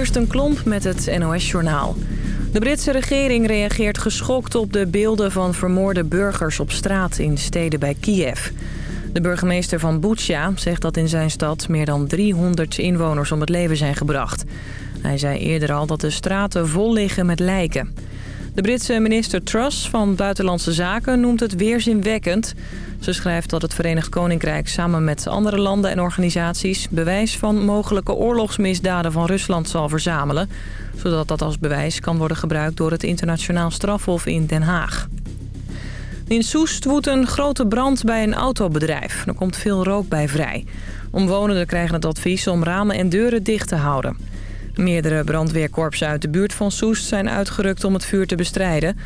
een Klomp met het NOS-journaal. De Britse regering reageert geschokt op de beelden van vermoorde burgers op straat in steden bij Kiev. De burgemeester van Butsja zegt dat in zijn stad meer dan 300 inwoners om het leven zijn gebracht. Hij zei eerder al dat de straten vol liggen met lijken. De Britse minister Truss van Buitenlandse Zaken noemt het weerzinwekkend. Ze schrijft dat het Verenigd Koninkrijk samen met andere landen en organisaties... bewijs van mogelijke oorlogsmisdaden van Rusland zal verzamelen... zodat dat als bewijs kan worden gebruikt door het internationaal strafhof in Den Haag. In Soest woedt een grote brand bij een autobedrijf. Er komt veel rook bij vrij. Omwonenden krijgen het advies om ramen en deuren dicht te houden. Meerdere brandweerkorpsen uit de buurt van Soest zijn uitgerukt om het vuur te bestrijden.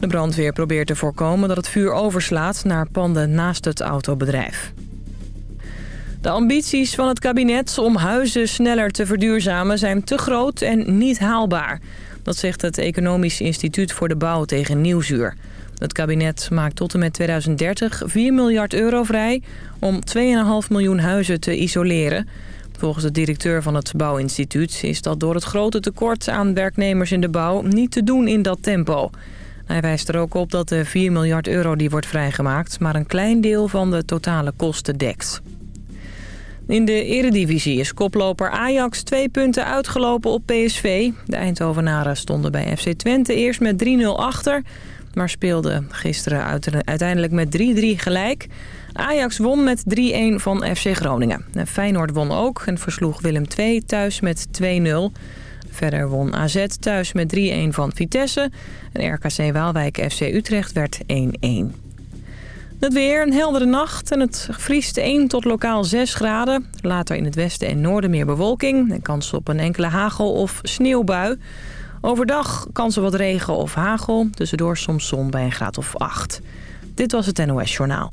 De brandweer probeert te voorkomen dat het vuur overslaat naar panden naast het autobedrijf. De ambities van het kabinet om huizen sneller te verduurzamen zijn te groot en niet haalbaar. Dat zegt het Economisch Instituut voor de Bouw tegen Nieuwsuur. Het kabinet maakt tot en met 2030 4 miljard euro vrij om 2,5 miljoen huizen te isoleren. Volgens de directeur van het Bouwinstituut is dat door het grote tekort aan werknemers in de bouw niet te doen in dat tempo. Hij wijst er ook op dat de 4 miljard euro die wordt vrijgemaakt maar een klein deel van de totale kosten dekt. In de eredivisie is koploper Ajax twee punten uitgelopen op PSV. De Eindhovenaren stonden bij FC Twente eerst met 3-0 achter... maar speelden gisteren uiteindelijk met 3-3 gelijk... Ajax won met 3-1 van FC Groningen. Feyenoord won ook en versloeg Willem II thuis met 2-0. Verder won AZ thuis met 3-1 van Vitesse. En RKC Waalwijk FC Utrecht werd 1-1. Het weer, een heldere nacht en het vriest 1 tot lokaal 6 graden. Later in het westen en noorden meer bewolking. En kans op een enkele hagel- of sneeuwbui. Overdag kans op wat regen of hagel. Tussendoor soms zon bij een graad of 8. Dit was het NOS Journaal.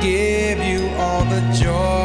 give you all the joy.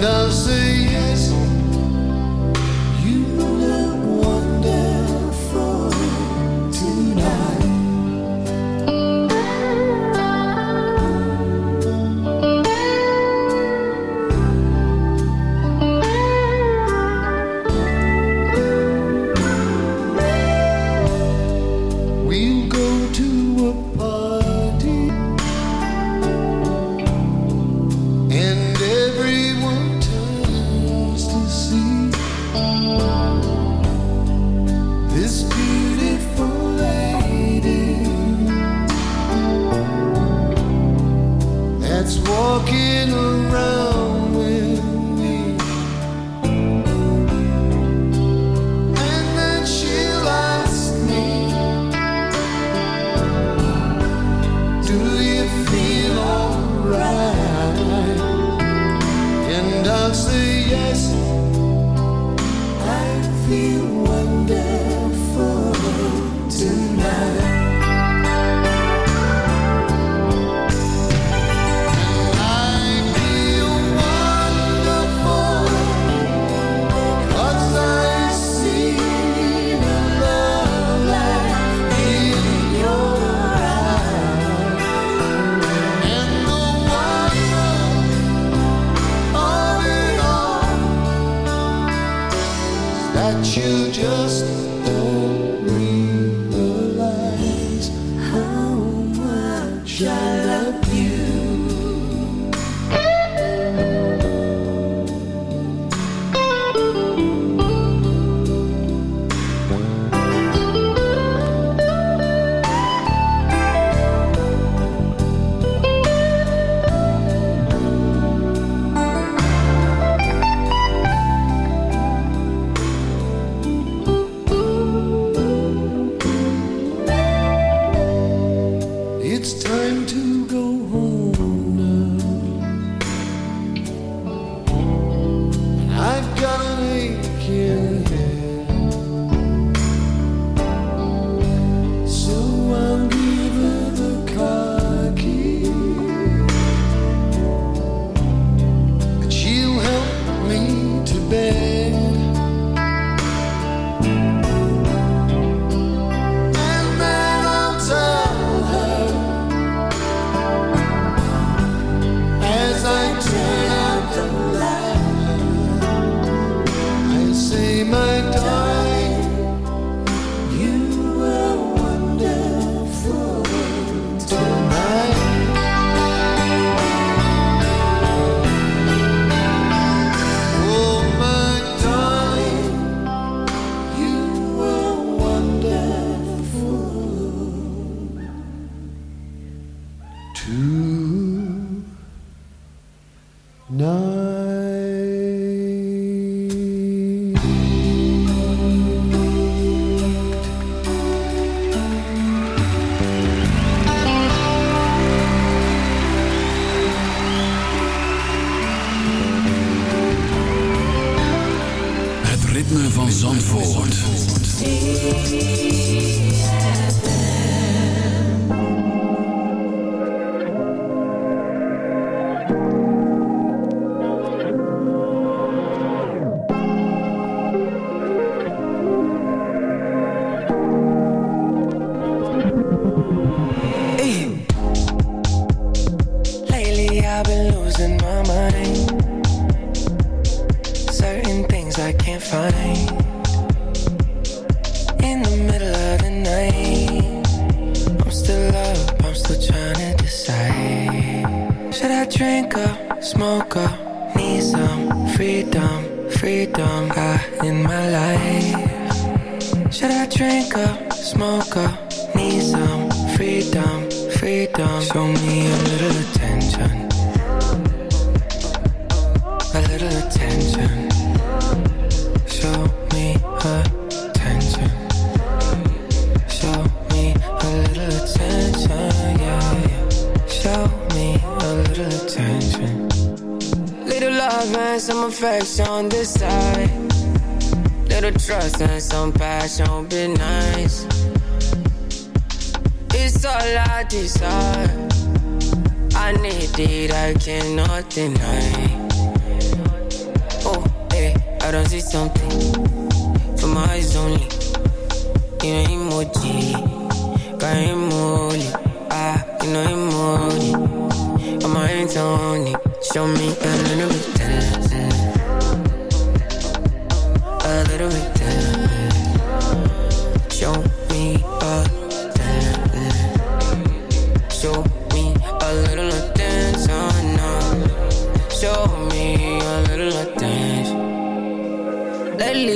Nothing.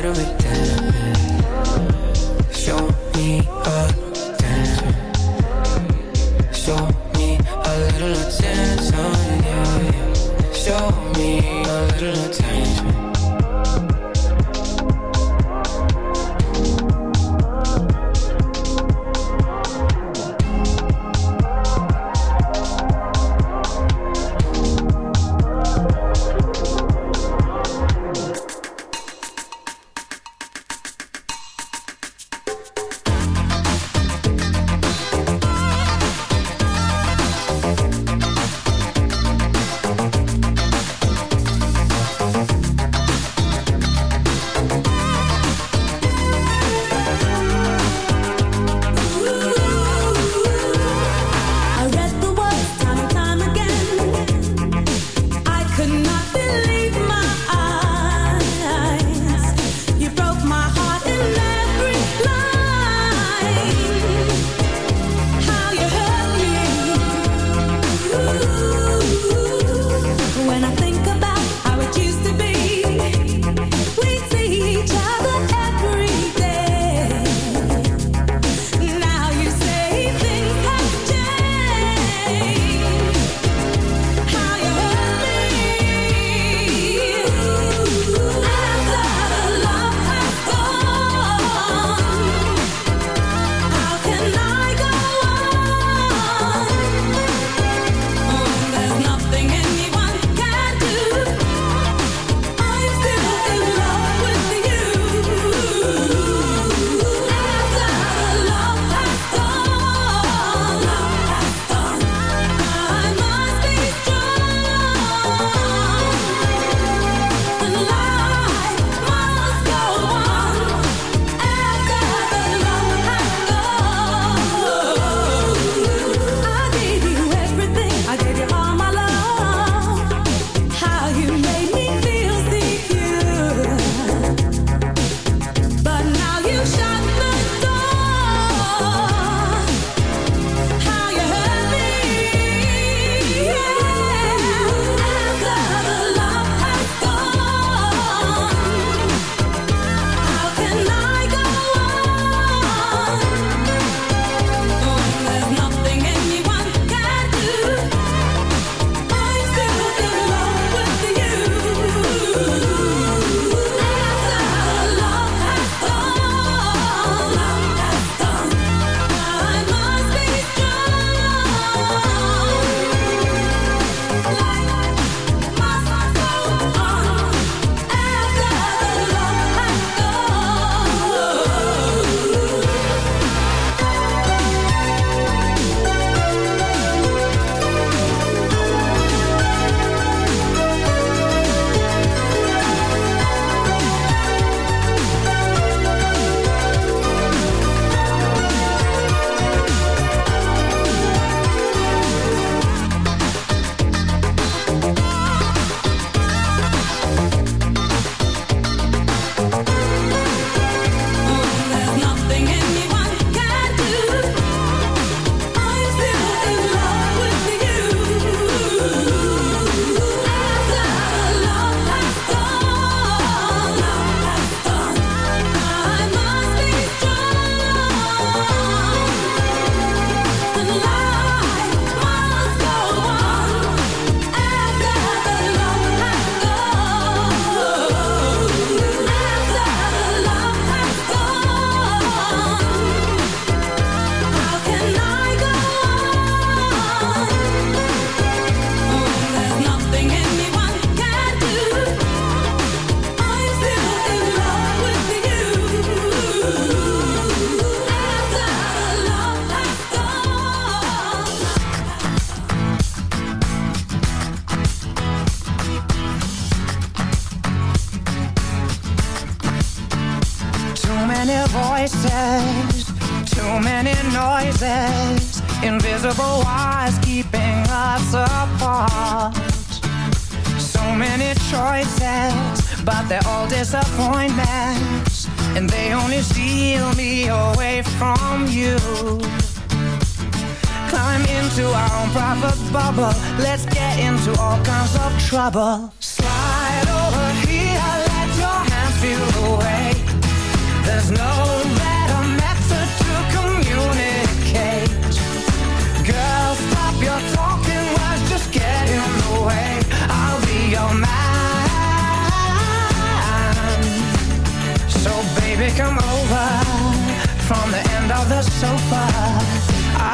Show me a dance. Show me a little attention. Yeah. Show me a little attention.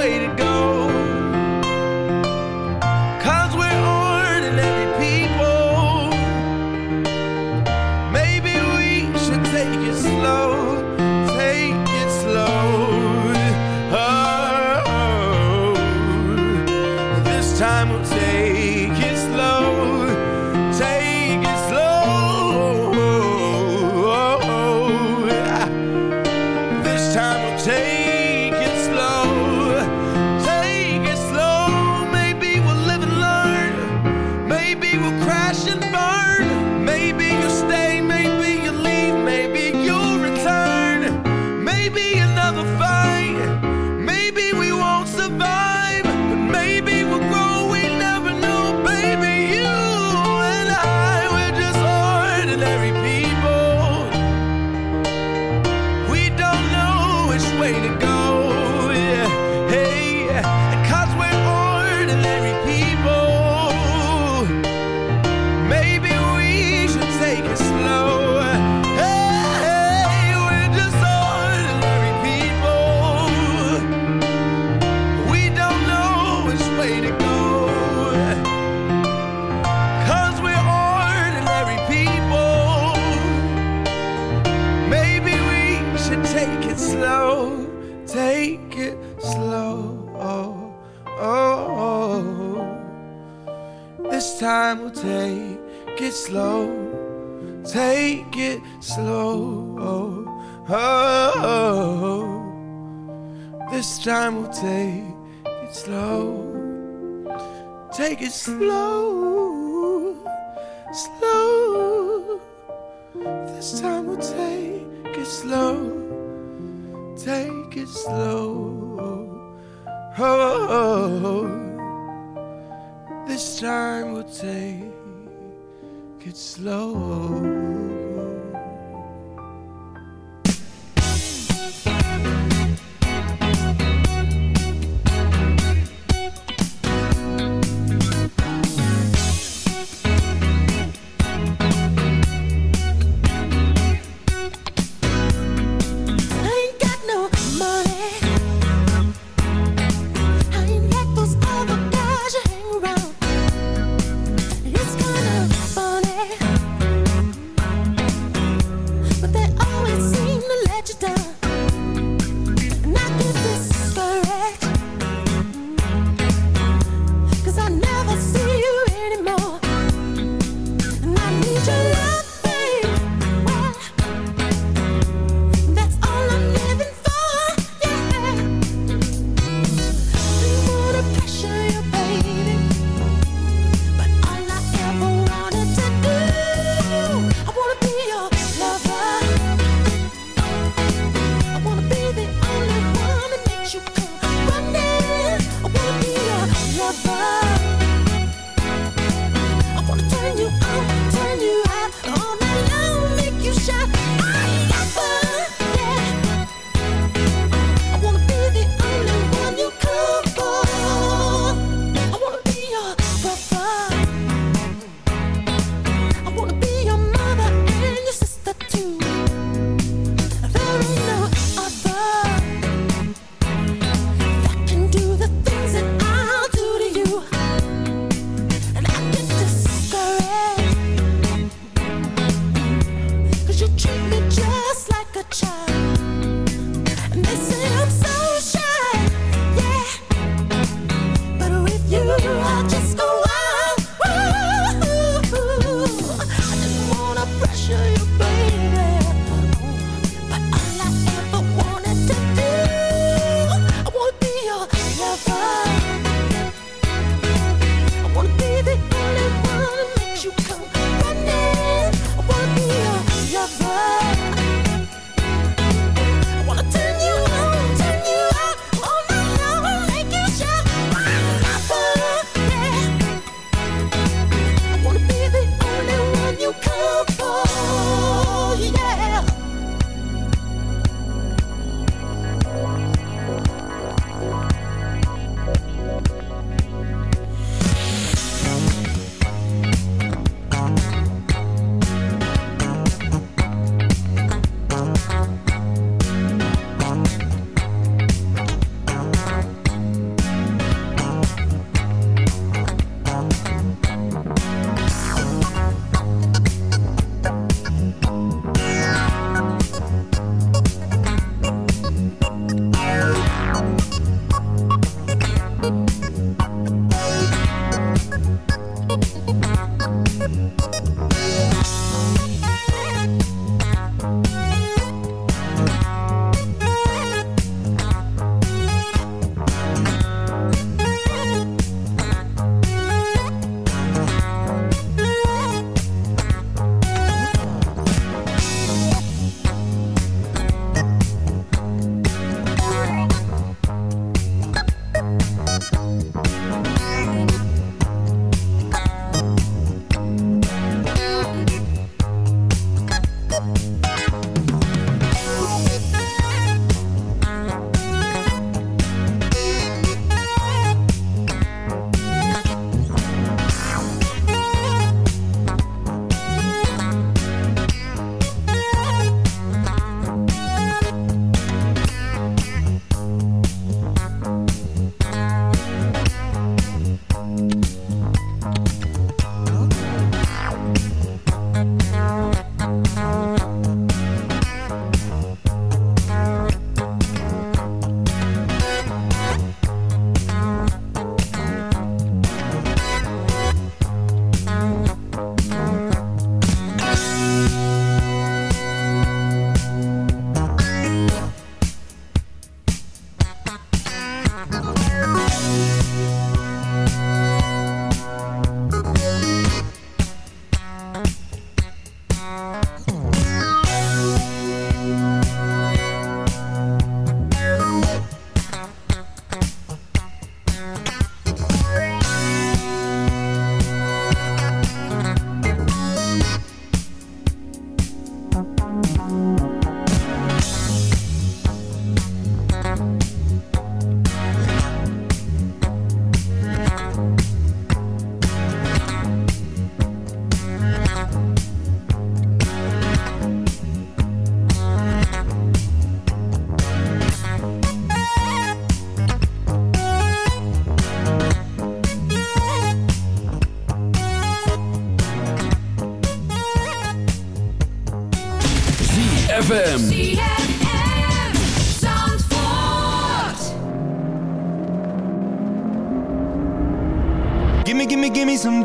Way to go.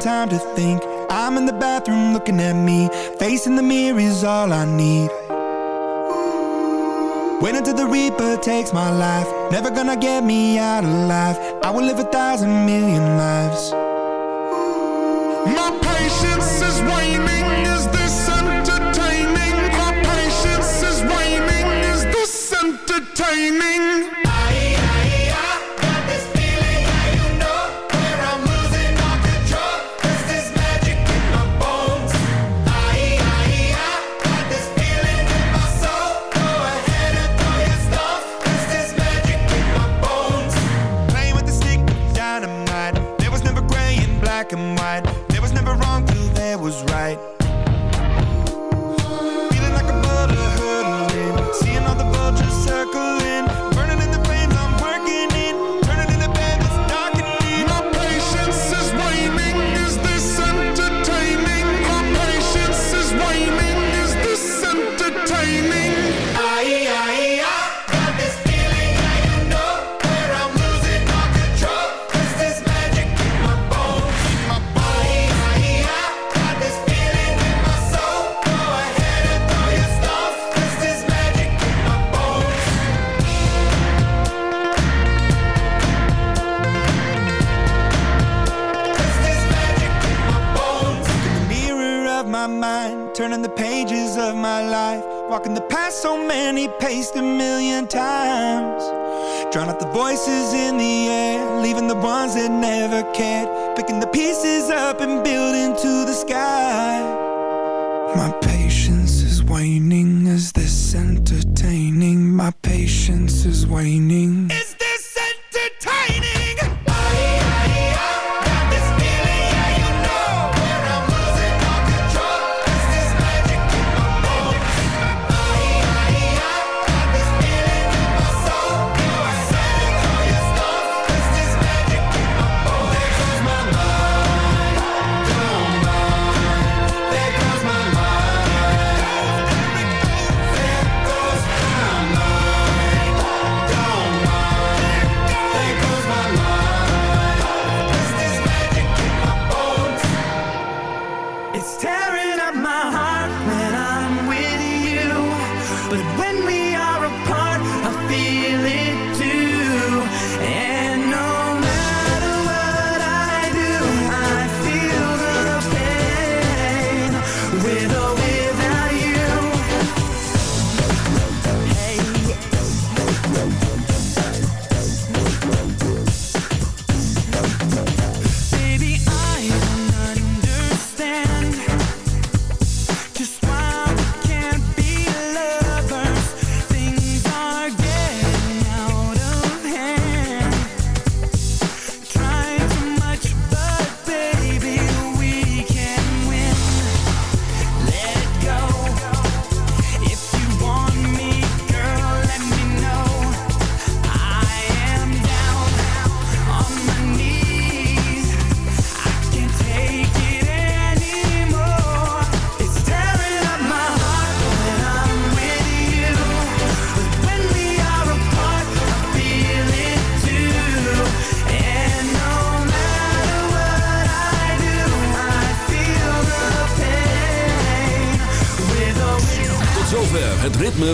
time to think. I'm in the bathroom looking at me. Facing the mirror is all I need. When until the reaper takes my life. Never gonna get me out alive. I will live a thousand million lives. My